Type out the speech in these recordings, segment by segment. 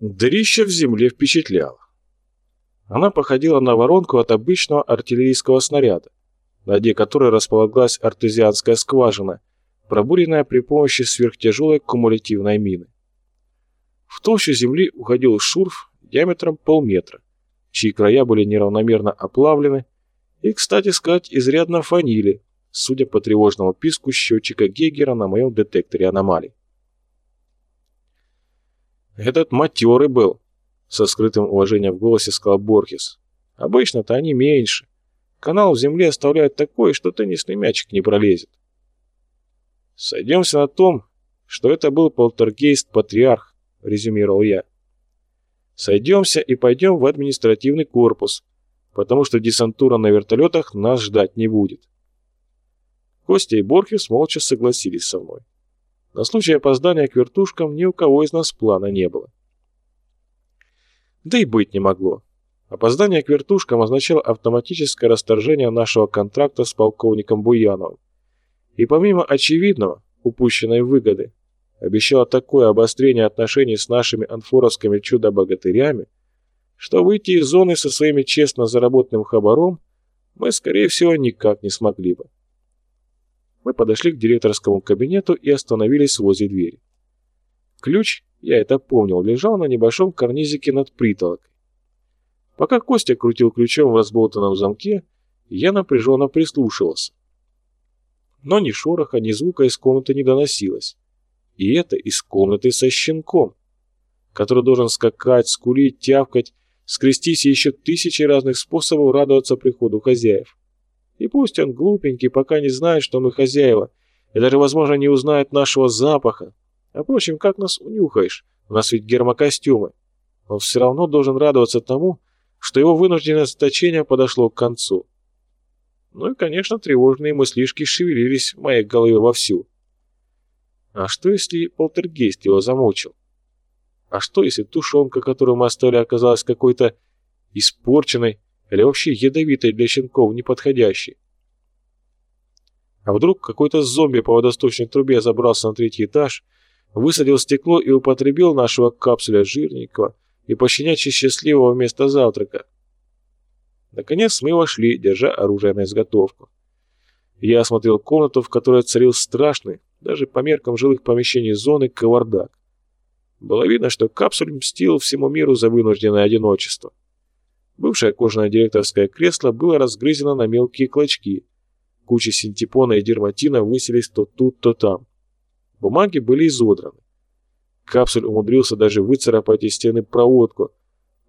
Дырища в земле впечатляла. Она походила на воронку от обычного артиллерийского снаряда, на дне которой располагалась артезианская скважина, пробуренная при помощи сверхтяжелой кумулятивной мины. В толщу земли уходил шурф диаметром полметра, чьи края были неравномерно оплавлены и, кстати сказать, изрядно фанили, судя по тревожному писку счетчика Гейгера на моем детекторе аномалий. «Этот матерый был», — со скрытым уважением в голосе сказал Борхес. «Обычно-то они меньше. Канал в земле оставляет такой, что теннисный мячик не пролезет». «Сойдемся на том, что это был полтергейст-патриарх», — резюмировал я. «Сойдемся и пойдем в административный корпус, потому что десантура на вертолетах нас ждать не будет». Костя и Борхес молча согласились со мной. На случай опоздания к вертушкам ни у кого из нас плана не было. Да и быть не могло. Опоздание к вертушкам означало автоматическое расторжение нашего контракта с полковником Буяновым. И помимо очевидного, упущенной выгоды, обещало такое обострение отношений с нашими анфоровскими чудо-богатырями, что выйти из зоны со своими честно заработанным хабаром мы, скорее всего, никак не смогли бы. Мы подошли к директорскому кабинету и остановились возле двери. Ключ, я это помнил, лежал на небольшом карнизике над притолокой. Пока Костя крутил ключом в разболтанном замке, я напряженно прислушивался. Но ни шороха, ни звука из комнаты не доносилось. И это из комнаты со щенком, который должен скакать, скулить, тявкать, скрестись и еще тысячи разных способов радоваться приходу хозяев. И пусть он глупенький, пока не знает, что мы хозяева, и даже, возможно, не узнает нашего запаха. А впрочем, как нас унюхаешь? У нас ведь гермокостюмы. Он все равно должен радоваться тому, что его вынужденное заточение подошло к концу. Ну и, конечно, тревожные мыслишки шевелились в моей голове вовсю. А что, если полтергейст его замучил? А что, если тушенка, которую мы оставили, оказалась какой-то испорченной, или вообще ядовитой для щенков неподходящей. А вдруг какой-то зомби по водосточной трубе забрался на третий этаж, высадил стекло и употребил нашего капсуля жирненького и пощенячьи счастливого вместо завтрака. Наконец мы вошли, держа оружие на изготовку. Я осмотрел комнату, в которой царил страшный, даже по меркам жилых помещений зоны, кавардак. Было видно, что капсуль мстил всему миру за вынужденное одиночество. Бывшее кожаное директорское кресло было разгрызено на мелкие клочки. Кучи синтепона и дерматина высились то тут, то там. Бумаги были изодраны. Капсуль умудрился даже выцарапать из стены проводку,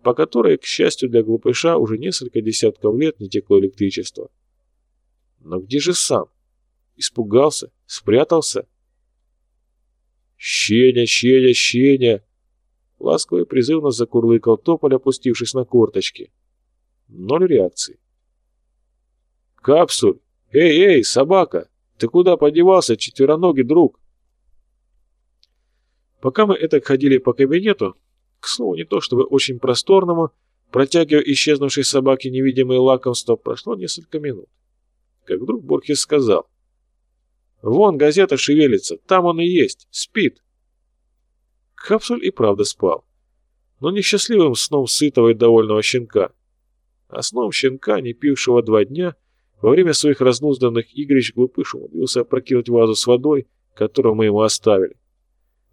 по которой, к счастью для глупыша, уже несколько десятков лет не текло электричество. Но где же сам? Испугался? Спрятался? «Щеня, щеня, щеня!» Ласково и призывно закурлыкал тополь, опустившись на корточки. Ноль реакции. «Капсуль! Эй, эй, собака! Ты куда подевался, четвероногий друг?» Пока мы это ходили по кабинету, к слову, не то чтобы очень просторному, протягивая исчезнувшей собаке невидимые лакомства, прошло несколько минут. Как вдруг Борхес сказал. «Вон газета шевелится, там он и есть, спит». Капсуль и правда спал. Но несчастливым сном сытого и довольного щенка. А сном щенка, не пившего два дня, во время своих разнузданных игрищ глупыш умудрился опрокинуть вазу с водой, которую мы ему оставили.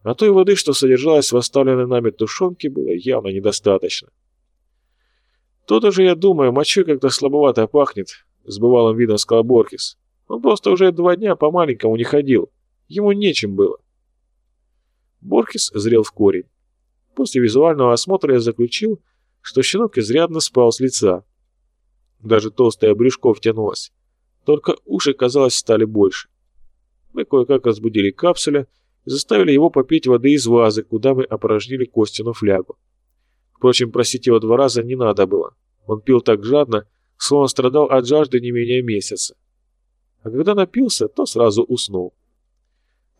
А той воды, что содержалась в оставленной нами тушенке, было явно недостаточно. Тут же, я думаю, мочой как-то слабовато пахнет, с бывалым видом сказал Борхес. Он просто уже два дня по-маленькому не ходил. Ему нечем было. Борхес зрел в корень. После визуального осмотра я заключил, что щенок изрядно спал с лица. Даже толстое брюшко втянулось. Только уши, казалось, стали больше. Мы кое-как разбудили капсуля и заставили его попить воды из вазы, куда мы опорожнили Костину флягу. Впрочем, просить его два раза не надо было. Он пил так жадно, словно страдал от жажды не менее месяца. А когда напился, то сразу уснул.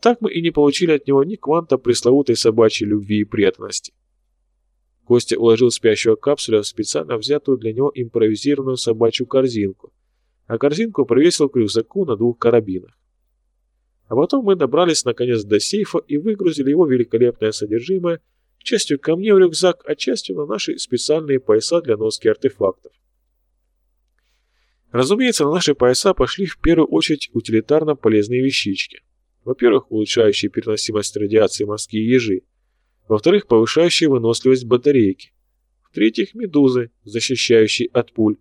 Так мы и не получили от него ни кванта пресловутой собачьей любви и преданности. Костя уложил спящего капсуля в специально взятую для него импровизированную собачью корзинку, а корзинку привесил к рюкзаку на двух карабинах. А потом мы добрались наконец до сейфа и выгрузили его великолепное содержимое частью ко мне в рюкзак, а частью на наши специальные пояса для носки артефактов. Разумеется, на наши пояса пошли в первую очередь утилитарно полезные вещички. Во-первых, улучшающие переносимость радиации морские ежи. Во-вторых, повышающие выносливость батарейки. В-третьих, медузы, защищающие от пуль.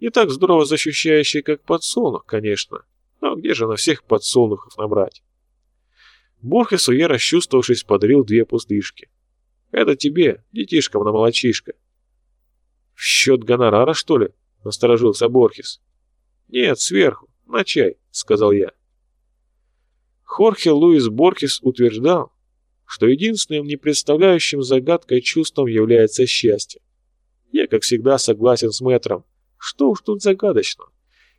Не так здорово защищающие, как подсолнух, конечно. Но где же на всех подсолнухов набрать? Борхесу я, расчувствовавшись, подарил две пустышки. «Это тебе, детишкам на молочишко». «В счет гонорара, что ли?» — насторожился Борхес. «Нет, сверху, на чай», — сказал я. Хорхе Луис Борхес утверждал, что единственным не представляющим загадкой чувством является счастье. Я, как всегда, согласен с мэтром. Что уж тут загадочно.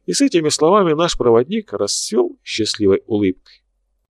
И с этими словами наш проводник расцвел счастливой улыбкой.